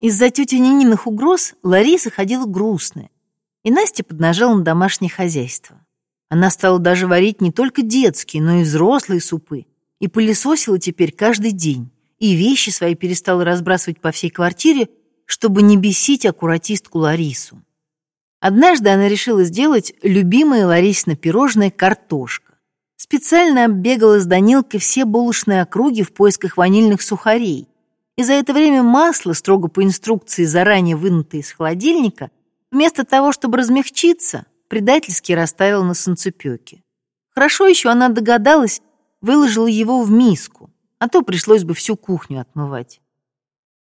Из-за тети Нининых угроз Лариса ходила грустная, и Настя поднажала на домашнее хозяйство. Она стала даже варить не только детские, но и взрослые супы, и пылесосила теперь каждый день, и вещи свои перестала разбрасывать по всей квартире, чтобы не бесить аккуратистку Ларису. Однажды она решила сделать любимое Ларисина пирожное картошка. Специально оббегала с Данилкой все булочные округи в поисках ванильных сухарей. И за это время масло, строго по инструкции, заранее вынутое из холодильника, вместо того, чтобы размягчиться, предательски растаял на солнцепёке. Хорошо еще она догадалась, выложила его в миску, а то пришлось бы всю кухню отмывать.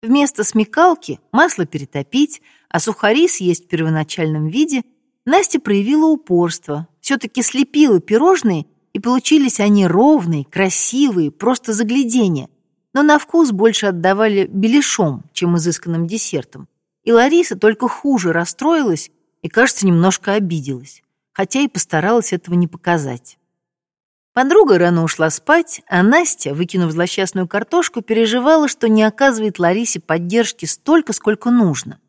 Вместо смекалки масло перетопить, а сухари съесть в первоначальном виде, Настя проявила упорство, все-таки слепила пирожные, и получились они ровные, красивые, просто загляденье, но на вкус больше отдавали беляшом, чем изысканным десертом. И Лариса только хуже расстроилась и, кажется, немножко обиделась, хотя и постаралась этого не показать. Подруга рано ушла спать, а Настя, выкинув злосчастную картошку, переживала, что не оказывает Ларисе поддержки столько, сколько нужно.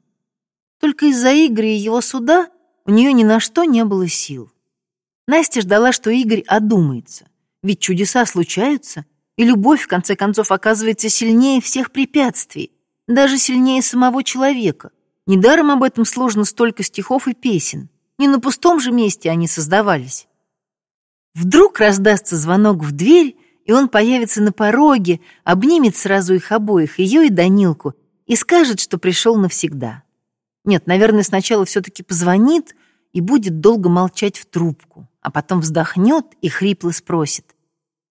Только из-за Игоря и его суда у нее ни на что не было сил. Настя ждала, что Игорь одумается, ведь чудеса случаются, и любовь, в конце концов, оказывается сильнее всех препятствий, даже сильнее самого человека. Недаром об этом сложно столько стихов и песен. Не на пустом же месте они создавались. Вдруг раздастся звонок в дверь, и он появится на пороге, обнимет сразу их обоих, ее и Данилку, и скажет, что пришел навсегда. Нет, наверное, сначала все-таки позвонит и будет долго молчать в трубку, а потом вздохнет и хрипло спросит.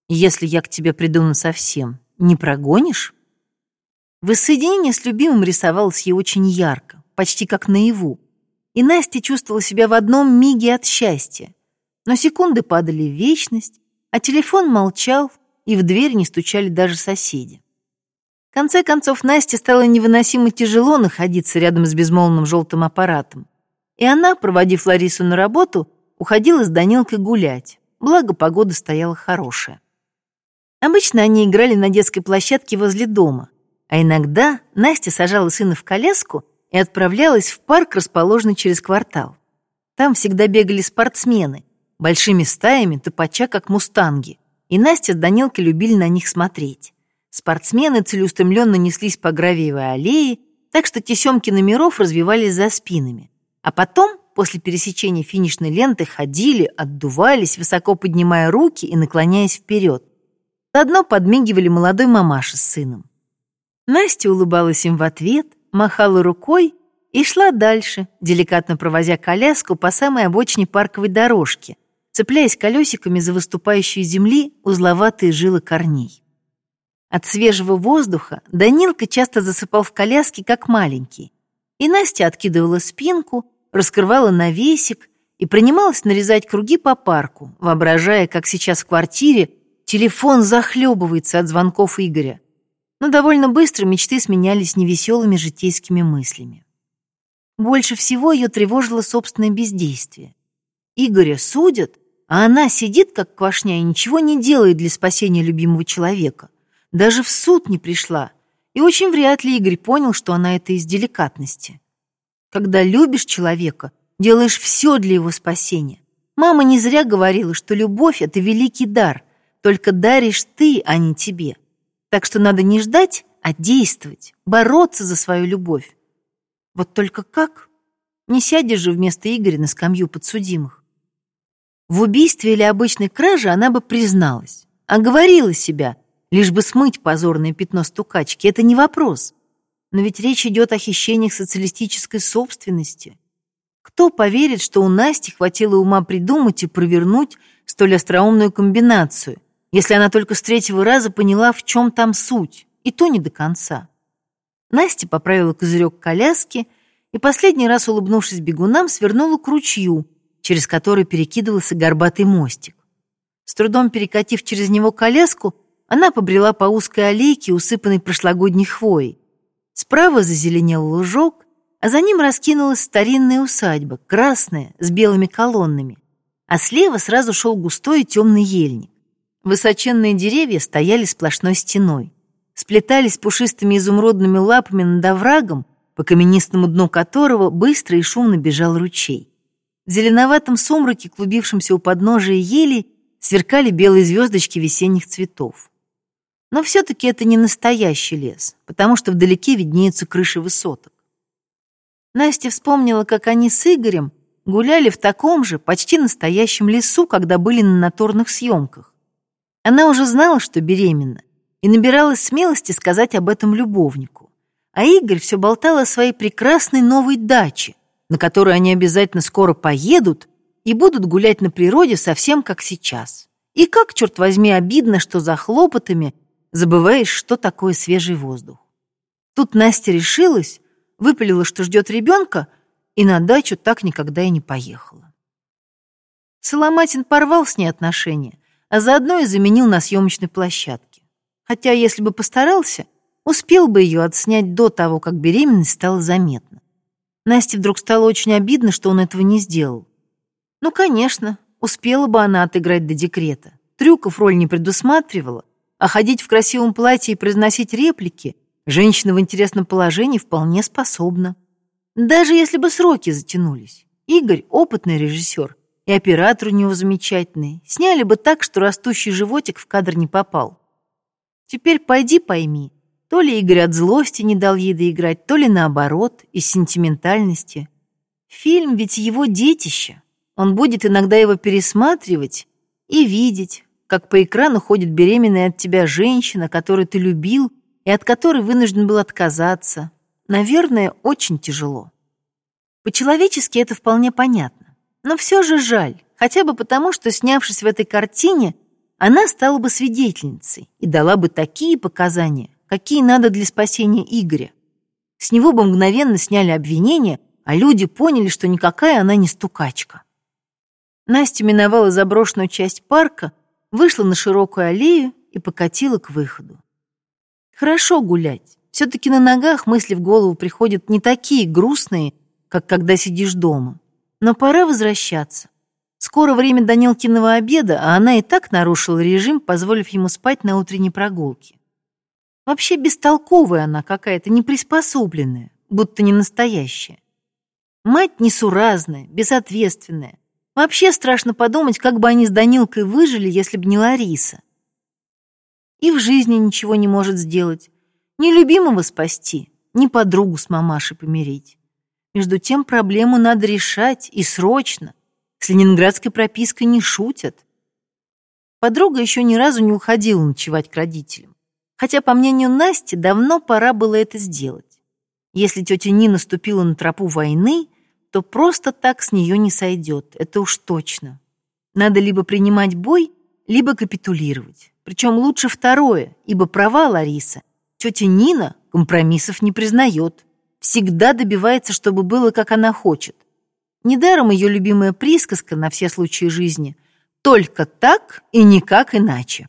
«Если я к тебе приду на совсем, не прогонишь?» Воссоединение с любимым рисовалось ей очень ярко, почти как наяву, и Настя чувствовала себя в одном миге от счастья — но секунды падали в вечность, а телефон молчал, и в дверь не стучали даже соседи. В конце концов, Насте стало невыносимо тяжело находиться рядом с безмолвным желтым аппаратом. И она, проводив Ларису на работу, уходила с Данилкой гулять, благо погода стояла хорошая. Обычно они играли на детской площадке возле дома, а иногда Настя сажала сына в коляску и отправлялась в парк, расположенный через квартал. Там всегда бегали спортсмены, большими стаями, топача, как мустанги, и Настя с Данилкой любили на них смотреть. Спортсмены целеустремленно неслись по гравиевой аллее, так что тесемки номеров развивались за спинами. А потом, после пересечения финишной ленты, ходили, отдувались, высоко поднимая руки и наклоняясь вперед. Заодно подмигивали молодой мамаша с сыном. Настя улыбалась им в ответ, махала рукой и шла дальше, деликатно провозя коляску по самой обочине парковой дорожки, цепляясь колесиками за выступающие земли узловатые жилы корней. От свежего воздуха Данилка часто засыпал в коляске, как маленький, и Настя откидывала спинку, раскрывала навесик и принималась нарезать круги по парку, воображая, как сейчас в квартире телефон захлебывается от звонков Игоря. Но довольно быстро мечты сменялись невеселыми житейскими мыслями. Больше всего ее тревожило собственное бездействие. Игоря судят, а она сидит, как квашня, и ничего не делает для спасения любимого человека. Даже в суд не пришла. И очень вряд ли Игорь понял, что она это из деликатности. Когда любишь человека, делаешь все для его спасения. Мама не зря говорила, что любовь — это великий дар, только даришь ты, а не тебе. Так что надо не ждать, а действовать, бороться за свою любовь. Вот только как? Не сядешь же вместо Игоря на скамью подсудимых. В убийстве или обычной краже она бы призналась, оговорила себя, лишь бы смыть позорное пятно стукачки. Это не вопрос. Но ведь речь идет о хищениях социалистической собственности. Кто поверит, что у Насти хватило ума придумать и провернуть столь остроумную комбинацию, если она только с третьего раза поняла, в чем там суть, и то не до конца. Настя поправила козырек коляски и, последний раз улыбнувшись бегунам, свернула к ручью, через который перекидывался горбатый мостик. С трудом перекатив через него коляску, она побрела по узкой аллейке, усыпанной прошлогодней хвоей. Справа зазеленел лужок, а за ним раскинулась старинная усадьба, красная, с белыми колоннами, а слева сразу шел густой и темный ельник. Высоченные деревья стояли сплошной стеной, сплетались пушистыми изумрудными лапами над оврагом, по каменистому дну которого быстро и шумно бежал ручей. В зеленоватом сумраке, клубившемся у подножия ели, сверкали белые звездочки весенних цветов. Но все-таки это не настоящий лес, потому что вдалеке виднеются крыши высоток. Настя вспомнила, как они с Игорем гуляли в таком же, почти настоящем лесу, когда были на натурных съемках. Она уже знала, что беременна, и набиралась смелости сказать об этом любовнику. А Игорь все болтал о своей прекрасной новой даче, на которую они обязательно скоро поедут и будут гулять на природе совсем как сейчас. И как, черт возьми, обидно, что за хлопотами забываешь, что такое свежий воздух. Тут Настя решилась, выпалила, что ждет ребенка, и на дачу так никогда и не поехала. Соломатин порвал с ней отношения, а заодно и заменил на съемочной площадке. Хотя, если бы постарался, успел бы ее отснять до того, как беременность стала заметна. Насте вдруг стало очень обидно, что он этого не сделал. Ну, конечно, успела бы она отыграть до декрета. Трюков роль не предусматривала, а ходить в красивом платье и произносить реплики женщина в интересном положении вполне способна. Даже если бы сроки затянулись. Игорь — опытный режиссер, и оператор у него замечательный. Сняли бы так, что растущий животик в кадр не попал. Теперь пойди пойми, то ли Игорь от злости не дал ей доиграть, то ли наоборот, из сентиментальности. Фильм ведь его детище. Он будет иногда его пересматривать и видеть, как по экрану ходит беременная от тебя женщина, которую ты любил и от которой вынужден был отказаться. Наверное, очень тяжело. По-человечески это вполне понятно. Но все же жаль, хотя бы потому, что, снявшись в этой картине, она стала бы свидетельницей и дала бы такие показания, какие надо для спасения Игоря. С него бы мгновенно сняли обвинения, а люди поняли, что никакая она не стукачка. Настя миновала заброшенную часть парка, вышла на широкую аллею и покатила к выходу. Хорошо гулять. Все-таки на ногах мысли в голову приходят не такие грустные, как когда сидишь дома. Но пора возвращаться. Скоро время Данилкиного обеда, а она и так нарушила режим, позволив ему спать на утренней прогулке. Вообще бестолковая она какая-то, неприспособленная, будто не настоящая. Мать несуразная, безответственная. Вообще страшно подумать, как бы они с Данилкой выжили, если бы не Лариса. И в жизни ничего не может сделать. Ни любимого спасти, ни подругу с мамашей помирить. Между тем проблему надо решать, и срочно. С ленинградской пропиской не шутят. Подруга еще ни разу не уходила ночевать к родителям. Хотя, по мнению Насти, давно пора было это сделать. Если тетя Нина ступила на тропу войны, то просто так с нее не сойдет, это уж точно. Надо либо принимать бой, либо капитулировать. Причем лучше второе, ибо права Лариса. Тетя Нина компромиссов не признает. Всегда добивается, чтобы было, как она хочет. Недаром ее любимая присказка на все случаи жизни «только так и никак иначе».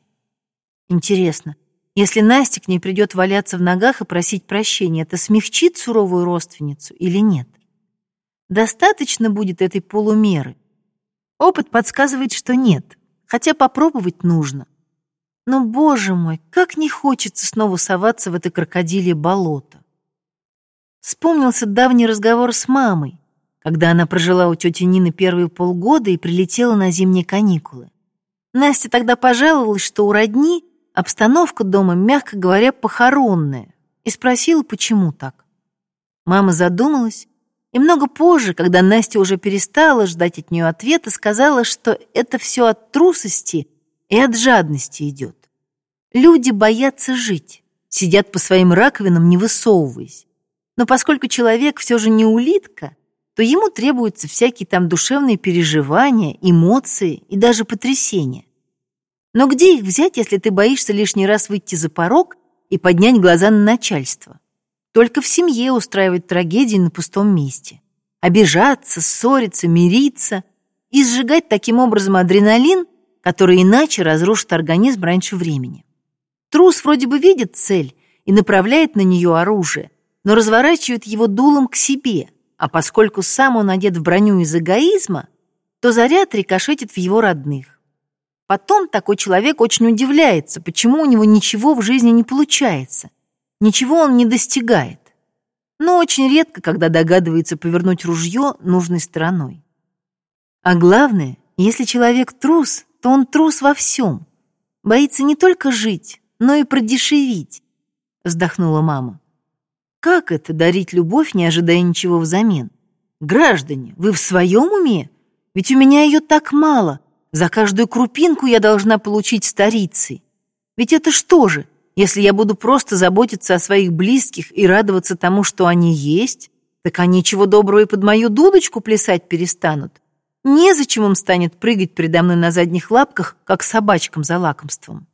Интересно, если Настя к ней придет валяться в ногах и просить прощения, это смягчит суровую родственницу или нет? Достаточно будет этой полумеры. Опыт подсказывает, что нет, хотя попробовать нужно. Но, боже мой, как не хочется снова соваться в это крокодилье болото. Вспомнился давний разговор с мамой, когда она прожила у тети Нины первые полгода и прилетела на зимние каникулы. Настя тогда пожаловалась, что у родни Обстановка дома, мягко говоря, похоронная, и спросила, почему так. Мама задумалась, и много позже, когда Настя уже перестала ждать от нее ответа, сказала, что это все от трусости и от жадности идет. Люди боятся жить, сидят по своим раковинам, не высовываясь. Но поскольку человек все же не улитка, то ему требуются всякие там душевные переживания, эмоции и даже потрясения. Но где их взять, если ты боишься лишний раз выйти за порог и поднять глаза на начальство? Только в семье устраивать трагедии на пустом месте. Обижаться, ссориться, мириться и сжигать таким образом адреналин, который иначе разрушит организм раньше времени. Трус вроде бы видит цель и направляет на нее оружие, но разворачивает его дулом к себе, а поскольку сам он одет в броню из эгоизма, то заряд рикошетит в его родных. Потом такой человек очень удивляется, почему у него ничего в жизни не получается, ничего он не достигает. но очень редко, когда догадывается повернуть ружье нужной стороной. А главное, если человек трус, то он трус во всем. Боится не только жить, но и продешевить, вздохнула мама. Как это дарить любовь, не ожидая ничего взамен? Граждане, вы в своем уме? Ведь у меня ее так мало. За каждую крупинку я должна получить старицей. Ведь это что же, если я буду просто заботиться о своих близких и радоваться тому, что они есть, так они чего доброго и под мою дудочку плясать перестанут. Незачем им станет прыгать передо мной на задних лапках, как собачкам за лакомством.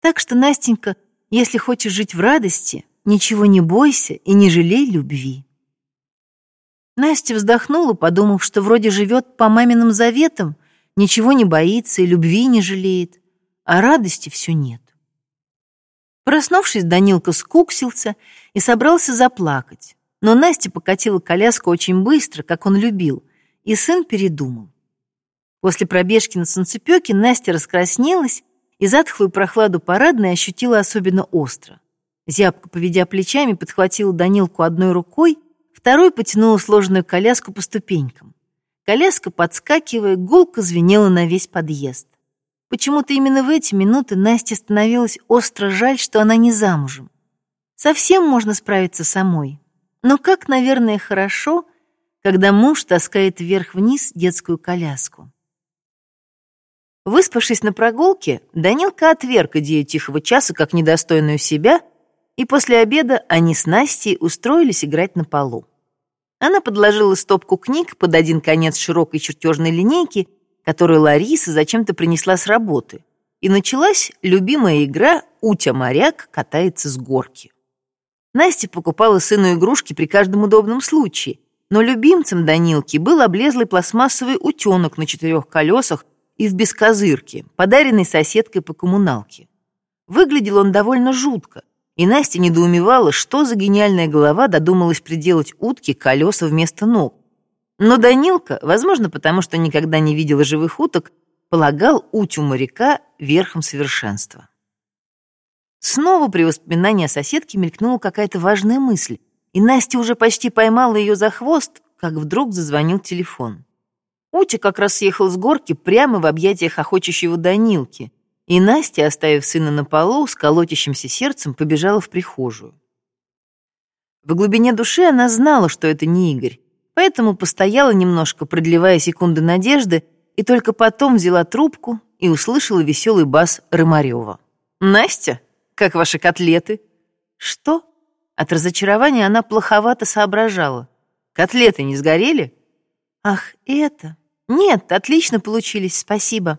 Так что, Настенька, если хочешь жить в радости, ничего не бойся и не жалей любви. Настя вздохнула, подумав, что вроде живет по маминым заветам, ничего не боится и любви не жалеет, а радости все нет. Проснувшись, Данилка скуксился и собрался заплакать. Но Настя покатила коляску очень быстро, как он любил, и сын передумал. После пробежки на солнцепёке Настя раскраснелась и затхлую прохладу парадной ощутила особенно остро. Зябко, поведя плечами, подхватила Данилку одной рукой, второй потянула сложенную коляску по ступенькам. Коляска, подскакивая, гулко звенела на весь подъезд. Почему-то именно в эти минуты Насте становилось остро жаль, что она не замужем. Совсем можно справиться самой. Но как, наверное, хорошо, когда муж таскает вверх-вниз детскую коляску. Выспавшись на прогулке, Данилка отверг идею тихого часа как недостойную себя, и после обеда они с Настей устроились играть на полу. Она подложила стопку книг под один конец широкой чертежной линейки — которую Лариса зачем-то принесла с работы, и началась любимая игра «Утя-моряк катается с горки». Настя покупала сыну игрушки при каждом удобном случае, но любимцем Данилки был облезлый пластмассовый утенок на четырех колесах и в бескозырке, подаренный соседкой по коммуналке. Выглядел он довольно жутко, и Настя недоумевала, что за гениальная голова додумалась приделать утке колеса вместо ног, но Данилка, возможно, потому что никогда не видел живых уток, полагал утю моряка верхом совершенства. Снова при воспоминании о соседке мелькнула какая-то важная мысль, и Настя уже почти поймала ее за хвост, как вдруг зазвонил телефон. Утя как раз съехал с горки прямо в объятиях охочущего Данилки, и Настя, оставив сына на полу, с колотящимся сердцем побежала в прихожую. В глубине души она знала, что это не Игорь, Поэтому постояла немножко, продлевая секунды надежды, и только потом взяла трубку и услышала веселый бас Рымарева. «Настя, как ваши котлеты?» «Что?» От разочарования она плоховато соображала. «Котлеты не сгорели?» «Ах, это...» «Нет, отлично получились, спасибо».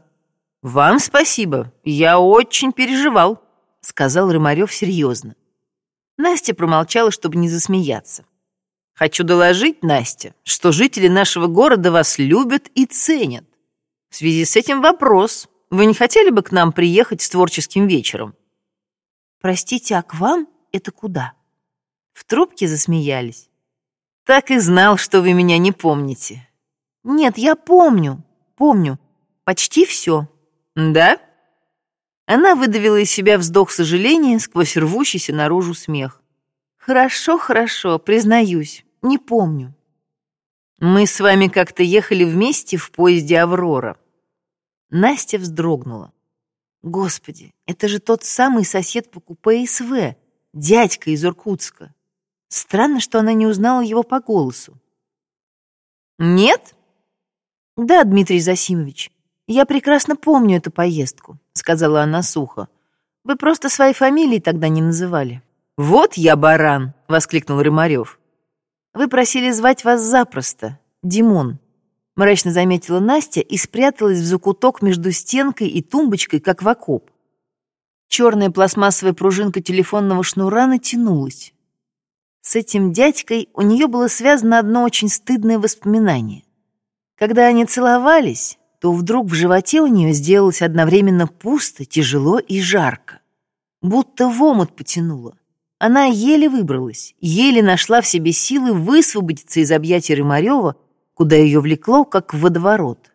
«Вам спасибо, я очень переживал», — сказал Рымарев серьезно. Настя промолчала, чтобы не засмеяться. Хочу доложить, Настя, что жители нашего города вас любят и ценят. В связи с этим вопрос. Вы не хотели бы к нам приехать с творческим вечером? Простите, а к вам это куда? В трубке засмеялись. Так и знал, что вы меня не помните. Нет, я помню, помню. Почти все. Да? Она выдавила из себя вздох сожаления сквозь рвущийся наружу смех. Хорошо, хорошо, признаюсь. Не помню. Мы с вами как-то ехали вместе в поезде «Аврора». Настя вздрогнула. Господи, это же тот самый сосед по купе СВ, дядька из Иркутска. Странно, что она не узнала его по голосу. Нет? Да, Дмитрий Засимович, я прекрасно помню эту поездку, сказала она сухо. Вы просто своей фамилии тогда не называли. Вот я баран, воскликнул Рымарев. Вы просили звать вас запросто, Димон. Мрачно заметила Настя и спряталась в закуток между стенкой и тумбочкой, как в окоп. Черная пластмассовая пружинка телефонного шнура натянулась. С этим дядькой у нее было связано одно очень стыдное воспоминание. Когда они целовались, то вдруг в животе у нее сделалось одновременно пусто, тяжело и жарко. Будто в омут потянуло. Она еле выбралась, еле нашла в себе силы высвободиться из объятий Рымарева, куда ее влекло, как в водоворот.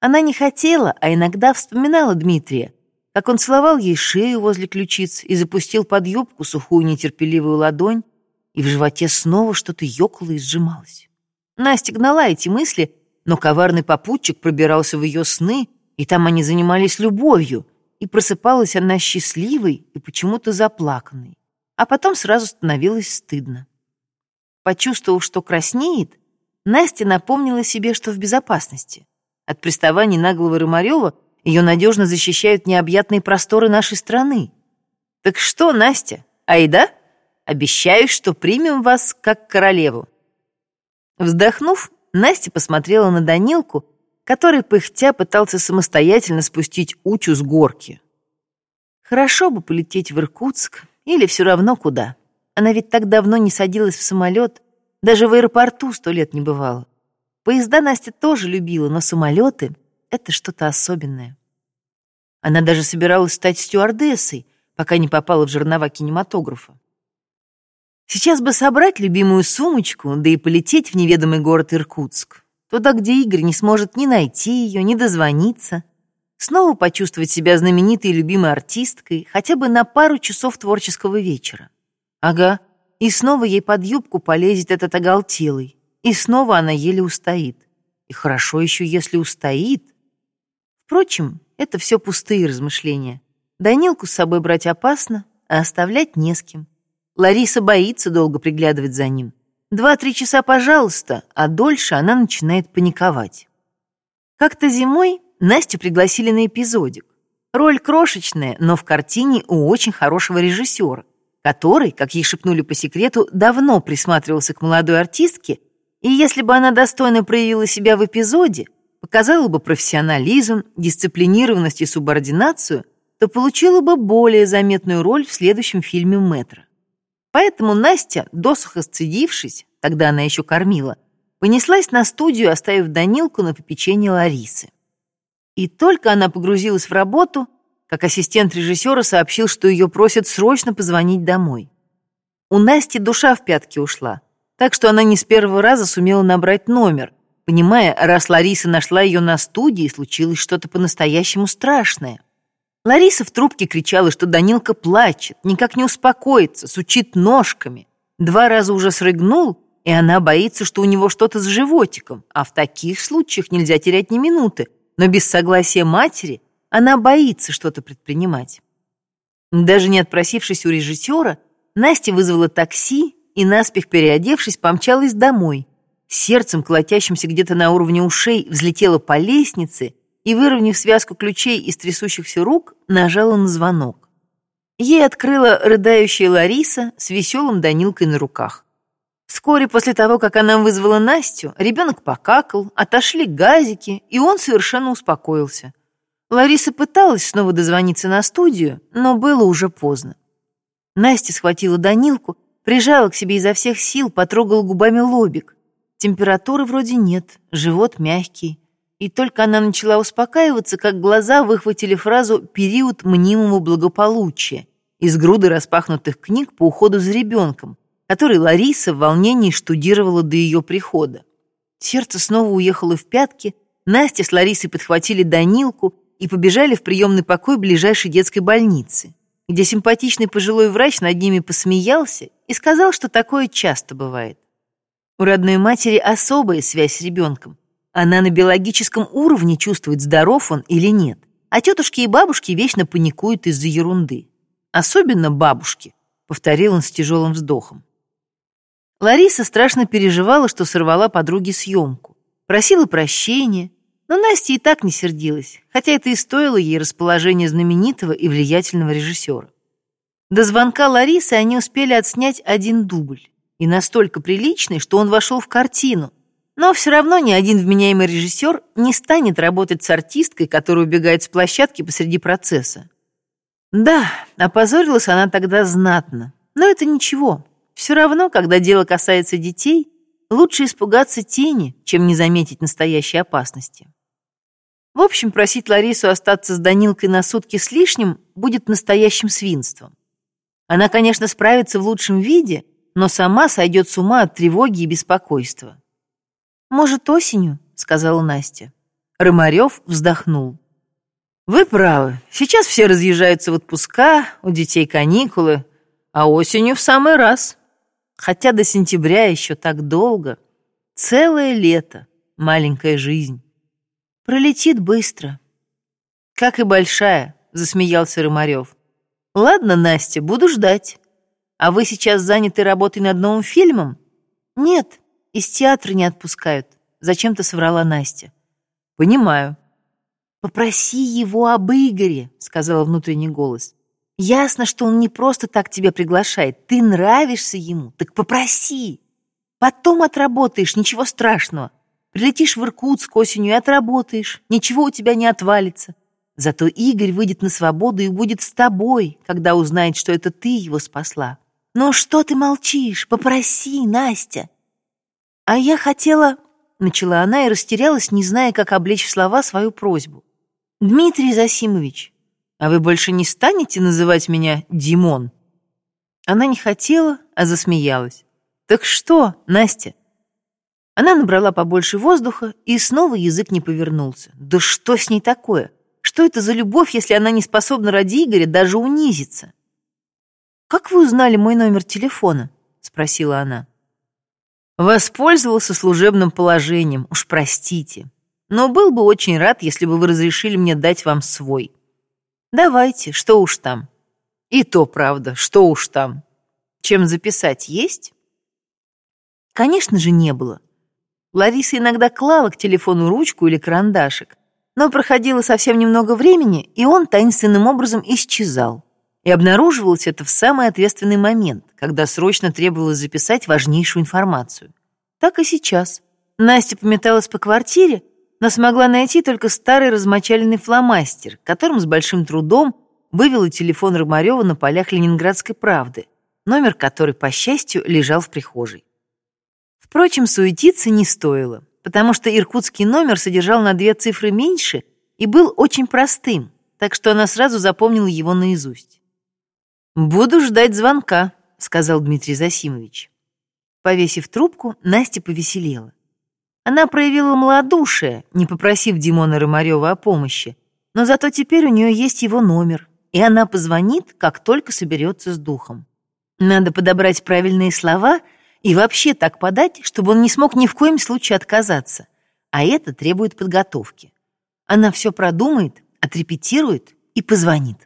Она не хотела, а иногда вспоминала Дмитрия, как он целовал ей шею возле ключиц и запустил под юбку сухую нетерпеливую ладонь, и в животе снова что-то ёкало и сжималось. Настя гнала эти мысли, но коварный попутчик пробирался в ее сны, и там они занимались любовью, и просыпалась она счастливой и почему-то заплаканной, а потом сразу становилось стыдно. Почувствовав, что краснеет, Настя напомнила себе, что в безопасности. От приставаний наглого Рымарева ее надежно защищают необъятные просторы нашей страны. Так что, Настя, айда? Обещаю, что примем вас как королеву. Вздохнув, Настя посмотрела на Данилку, который пыхтя пытался самостоятельно спустить Учу с горки. Хорошо бы полететь в Иркутск или все равно куда. Она ведь так давно не садилась в самолет, даже в аэропорту сто лет не бывало. Поезда Настя тоже любила, но самолеты — это что-то особенное. Она даже собиралась стать стюардессой, пока не попала в жернова кинематографа. Сейчас бы собрать любимую сумочку, да и полететь в неведомый город Иркутск. Туда, где Игорь не сможет ни найти ее, ни дозвониться. Снова почувствовать себя знаменитой и любимой артисткой хотя бы на пару часов творческого вечера. Ага, и снова ей под юбку полезет этот оголтелый. И снова она еле устоит. И хорошо еще, если устоит. Впрочем, это все пустые размышления. Данилку с собой брать опасно, а оставлять не с кем. Лариса боится долго приглядывать за ним. Два-три часа, пожалуйста, а дольше она начинает паниковать. Как-то зимой Настю пригласили на эпизодик. Роль крошечная, но в картине у очень хорошего режиссера, который, как ей шепнули по секрету, давно присматривался к молодой артистке и если бы она достойно проявила себя в эпизоде, показала бы профессионализм, дисциплинированность и субординацию, то получила бы более заметную роль в следующем фильме «Метро». Поэтому Настя, досуха сцедившись, тогда она еще кормила, понеслась на студию, оставив Данилку на попечение Ларисы. И только она погрузилась в работу, как ассистент режиссера сообщил, что ее просят срочно позвонить домой. У Насти душа в пятки ушла так что она не с первого раза сумела набрать номер, понимая, раз Лариса нашла ее на студии, случилось что-то по-настоящему страшное. Лариса в трубке кричала, что Данилка плачет, никак не успокоится, сучит ножками. Два раза уже срыгнул, и она боится, что у него что-то с животиком, а в таких случаях нельзя терять ни минуты, но без согласия матери она боится что-то предпринимать. Даже не отпросившись у режиссера, Настя вызвала такси и, наспех переодевшись, помчалась домой. Сердцем, колотящимся где-то на уровне ушей, взлетела по лестнице и, выровняв связку ключей из трясущихся рук, нажала на звонок. Ей открыла рыдающая Лариса с веселым Данилкой на руках. Вскоре после того, как она вызвала Настю, ребенок покакал, отошли газики, и он совершенно успокоился. Лариса пыталась снова дозвониться на студию, но было уже поздно. Настя схватила Данилку Прижала к себе изо всех сил, потрогала губами лобик. Температуры вроде нет, живот мягкий. И только она начала успокаиваться, как глаза выхватили фразу «период мнимого благополучия» из груды распахнутых книг по уходу за ребенком, который Лариса в волнении штудировала до ее прихода. Сердце снова уехало в пятки, Настя с Ларисой подхватили Данилку и побежали в приемный покой ближайшей детской больницы где симпатичный пожилой врач над ними посмеялся и сказал, что такое часто бывает. У родной матери особая связь с ребенком. Она на биологическом уровне чувствует, здоров он или нет. А тетушки и бабушки вечно паникуют из-за ерунды. Особенно бабушки, повторил он с тяжелым вздохом. Лариса страшно переживала, что сорвала подруге съемку. Просила прощения, но Настя и так не сердилась, хотя это и стоило ей расположения знаменитого и влиятельного режиссера. До звонка Ларисы они успели отснять один дубль, и настолько приличный, что он вошел в картину. Но все равно ни один вменяемый режиссер не станет работать с артисткой, которая убегает с площадки посреди процесса. Да, опозорилась она тогда знатно, но это ничего. Все равно, когда дело касается детей, лучше испугаться тени, чем не заметить настоящей опасности. В общем, просить Ларису остаться с Данилкой на сутки с лишним будет настоящим свинством. Она, конечно, справится в лучшем виде, но сама сойдет с ума от тревоги и беспокойства. «Может, осенью?» — сказала Настя. Рымарев вздохнул. «Вы правы. Сейчас все разъезжаются в отпуска, у детей каникулы, а осенью в самый раз. Хотя до сентября еще так долго. Целое лето, маленькая жизнь. Пролетит быстро. Как и большая, засмеялся Рымарев. Ладно, Настя, буду ждать. А вы сейчас заняты работой над новым фильмом? Нет, из театра не отпускают. Зачем-то соврала Настя. Понимаю. Попроси его об Игоре, сказала внутренний голос. Ясно, что он не просто так тебя приглашает. Ты нравишься ему, так попроси. Потом отработаешь, ничего страшного. Прилетишь в Иркутск осенью и отработаешь. Ничего у тебя не отвалится. Зато Игорь выйдет на свободу и будет с тобой, когда узнает, что это ты его спасла. Ну что ты молчишь? Попроси, Настя. А я хотела... Начала она и растерялась, не зная, как облечь в слова свою просьбу. «Дмитрий Засимович, а вы больше не станете называть меня Димон?» Она не хотела, а засмеялась. «Так что, Настя?» Она набрала побольше воздуха, и снова язык не повернулся. «Да что с ней такое? Что это за любовь, если она не способна ради Игоря даже унизиться?» «Как вы узнали мой номер телефона?» — спросила она. «Воспользовался служебным положением, уж простите. Но был бы очень рад, если бы вы разрешили мне дать вам свой. Давайте, что уж там. И то правда, что уж там. Чем записать есть?» Конечно же, не было. Лариса иногда клала к телефону ручку или карандашик, но проходило совсем немного времени, и он таинственным образом исчезал. И обнаруживалось это в самый ответственный момент, когда срочно требовалось записать важнейшую информацию. Так и сейчас. Настя пометалась по квартире, но смогла найти только старый размочаленный фломастер, которым с большим трудом вывела телефон Рымарева на полях Ленинградской правды, номер которой, по счастью, лежал в прихожей. Впрочем, суетиться не стоило, потому что иркутский номер содержал на две цифры меньше и был очень простым, так что она сразу запомнила его наизусть. «Буду ждать звонка», — сказал Дмитрий Засимович. Повесив трубку, Настя повеселела. Она проявила малодушие, не попросив Димона Рымарева о помощи, но зато теперь у нее есть его номер, и она позвонит, как только соберется с духом. Надо подобрать правильные слова — и вообще так подать, чтобы он не смог ни в коем случае отказаться. А это требует подготовки. Она все продумает, отрепетирует и позвонит.